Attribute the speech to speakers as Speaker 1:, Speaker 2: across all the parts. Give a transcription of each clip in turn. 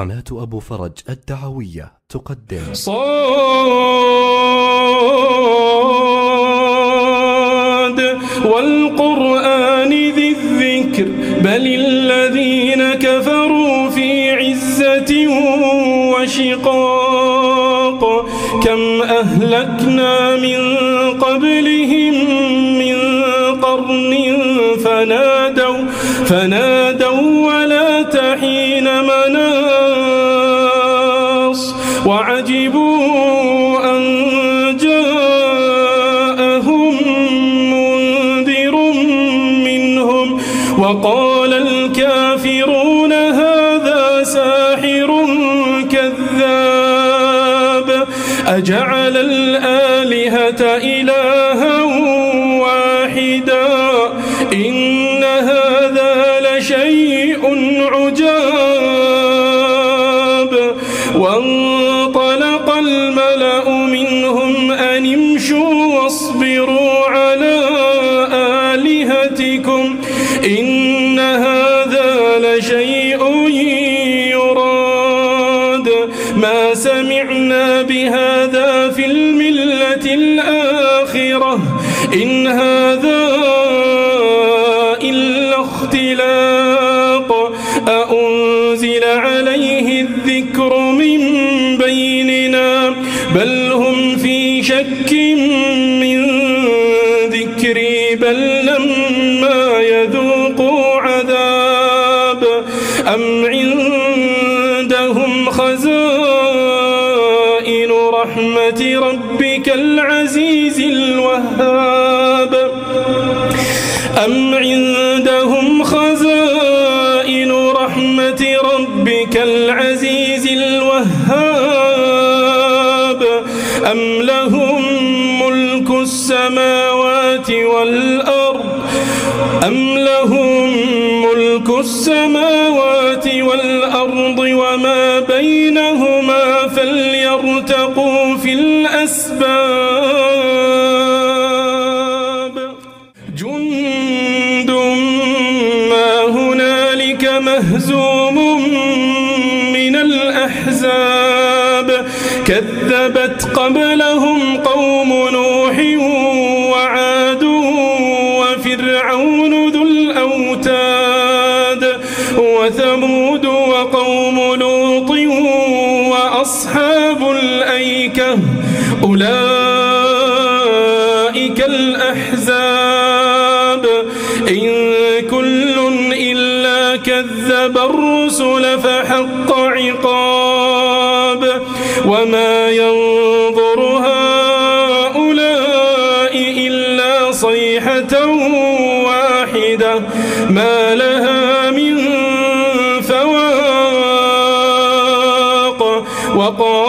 Speaker 1: قناة أبو فرج الدعوية تقدم.
Speaker 2: صاد والقرآن ذي الذكر بل الذين كفروا في عزة وشقاق. كم أهلكنا من قبلهم من قرن فنادوا فنادوا وقال الكافرون هذا ساحر كذاب. أجعل الآلهة الآخرة إن هذا رحمة ربك العزيز الوهاب أم لهم ملك السماوات والأرض وثمود وقوم لوط وأصحاب الأيكة أولئك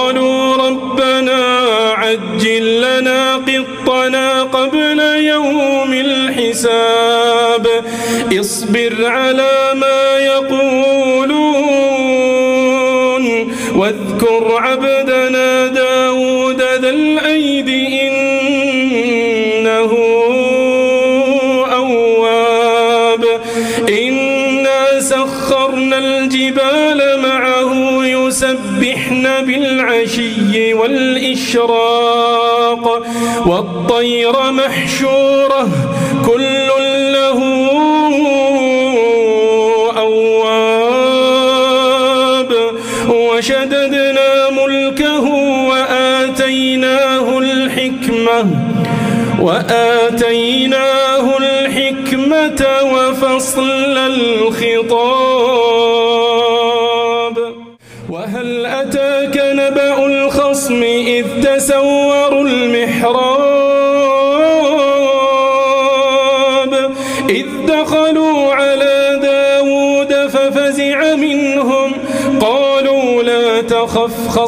Speaker 2: وقالوا ربنا عجل لنا قطنا قبل يوم الحساب. اصبر على ما يقولون واذكر عبدنا بالعشي والإشراق والطير محشورة كل له أواب وشددنا ملكه وآتيناه الحكمة وآتيناه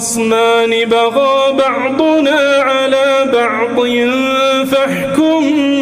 Speaker 2: خصمان بغى بعضنا على بعض فاحكم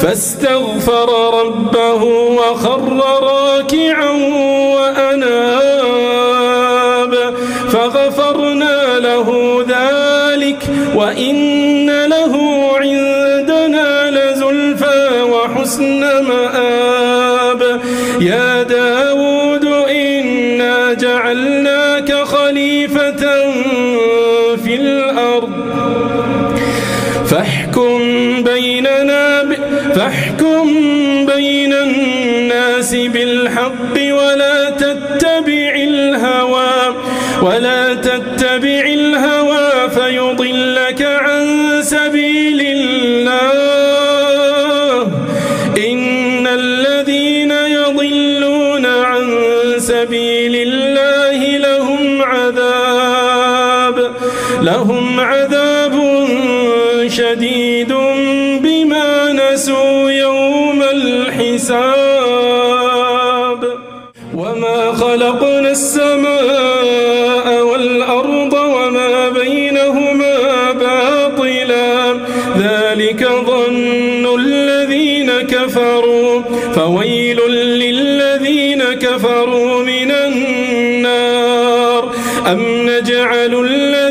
Speaker 2: فاستغفر ربه وخر راكعا وأناب. فغفرنا له ذلك وإن فاحكم بيننا ب... فاحكم بين الناس بالحق ولا تتبع الهوى ولا شديد بما نسوا يوم الحساب. وما خلقنا السماء والأرض وما بينهما باطلا. ذلك ظن الذين كفروا. فويل للذين كفروا من النار. أم نجعل الذين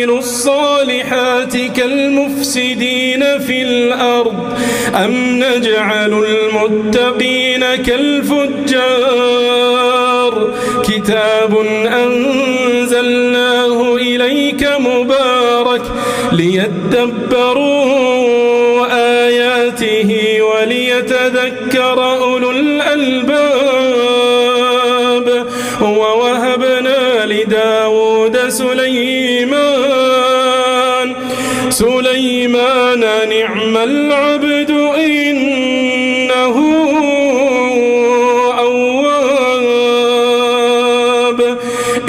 Speaker 2: وعملوا الصالحات كالمفسدين في الأرض أم نجعل المتقين كالفجار كتاب أنزلناه إليك مبارك ليدبروا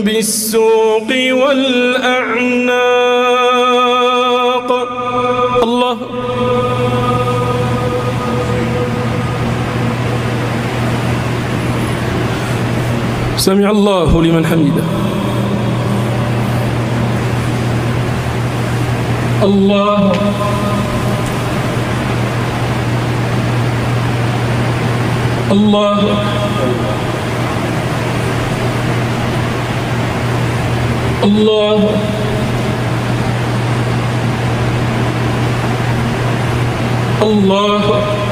Speaker 2: بالسوق والأعناق. الله. سمع الله لمن حمده. الله. الله. الله. الله.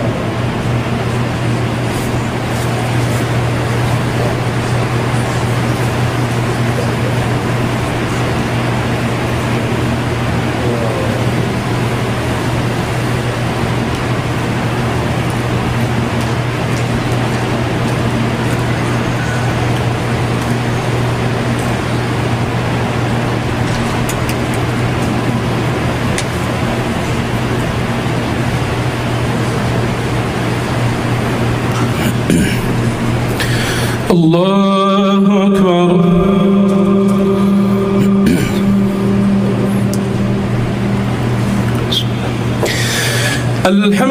Speaker 2: الله أكبر. الحمد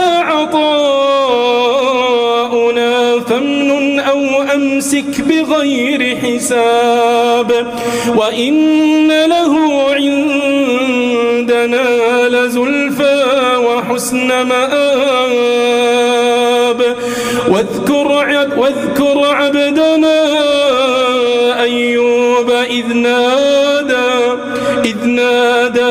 Speaker 2: أو أمسك بغير حساب وإن له عندنا لزلفى وحسن مآب. واذكر, عب واذكر عبدنا أيوب إذ نادى إذ نادى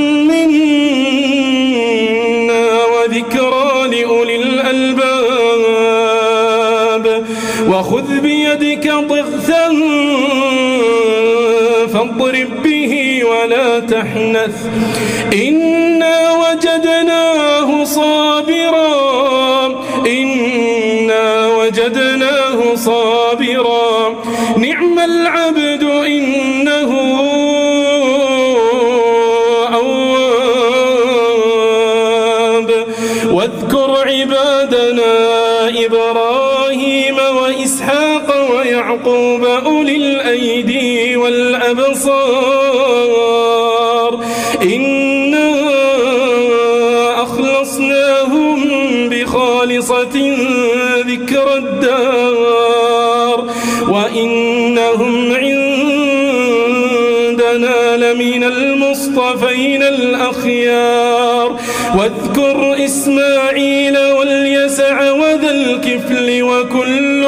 Speaker 2: وخذ بيدك ضغثا فاضرب به ولا تحنث. إنا وجدناه صابرا بخالصة ذكر الدار وإنهم عندنا لمن المصطفين الأخيار. واذكر إسماعيل واليسع وذا الكفل وكل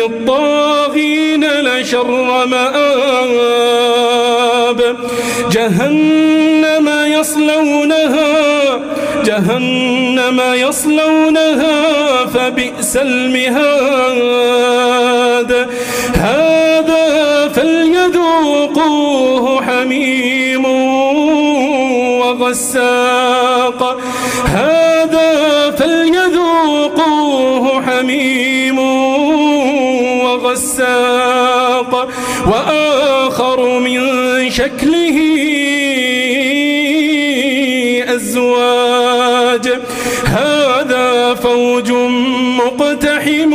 Speaker 2: للطاغين لشر مآب. جهنم يصلونها جهنم يصلونها فبئس المهاد. هذا فليذوقوه حميم وغساق. هذا فليذوقوه حميم وغساق وآخر من شكله أزواج. هذا فوج مقتحم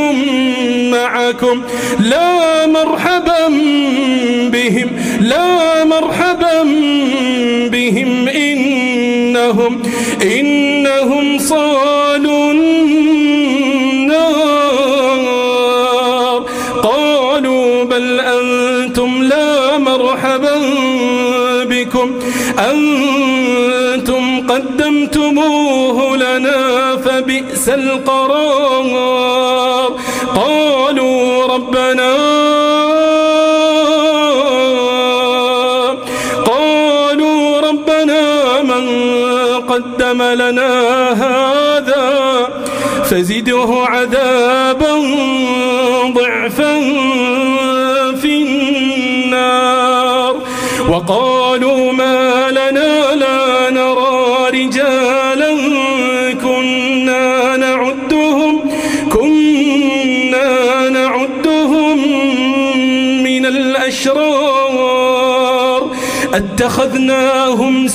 Speaker 2: معكم. لا مرحبا بهم لا مرحبا بهم. إنهم إنهم صالوا مرحبا بكم أنتم قدمتموه لنا فبئس القرار. قالوا ربنا قالوا ربنا من قدم لنا هذا فزده عذابا ضعفا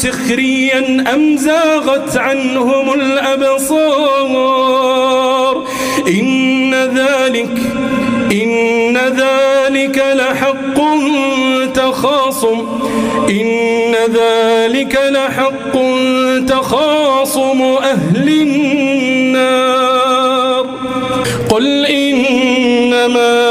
Speaker 2: سخريا أم زاغت عنهم الأبصار؟ إن ذلك إن ذلك لحق تخاصم. إن ذلك لحق تخاصم أهل النار. قل إنما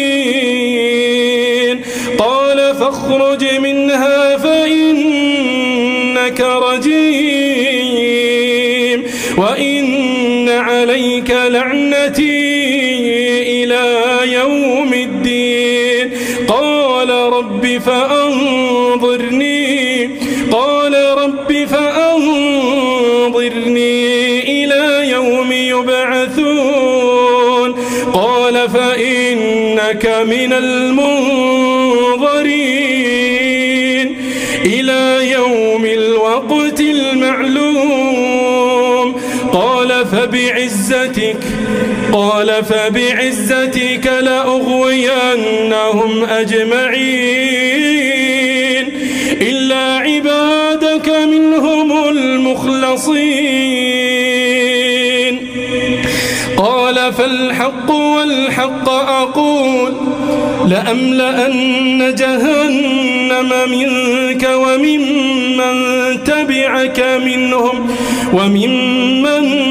Speaker 2: فإنك رجيم. وإن عليك لعنتي إلى يوم الدين. قال رب فأنظرني قال رب فأنظرني إلى يوم يبعثون. قال فإنك من المنظرين. فبعزتك قال فبعزتك لأغوينهم أجمعين. إلا عبادك منهم المخلصين. قال فالحق والحق أقول لأملأن جهنم منك وممن تبعك منهم وممن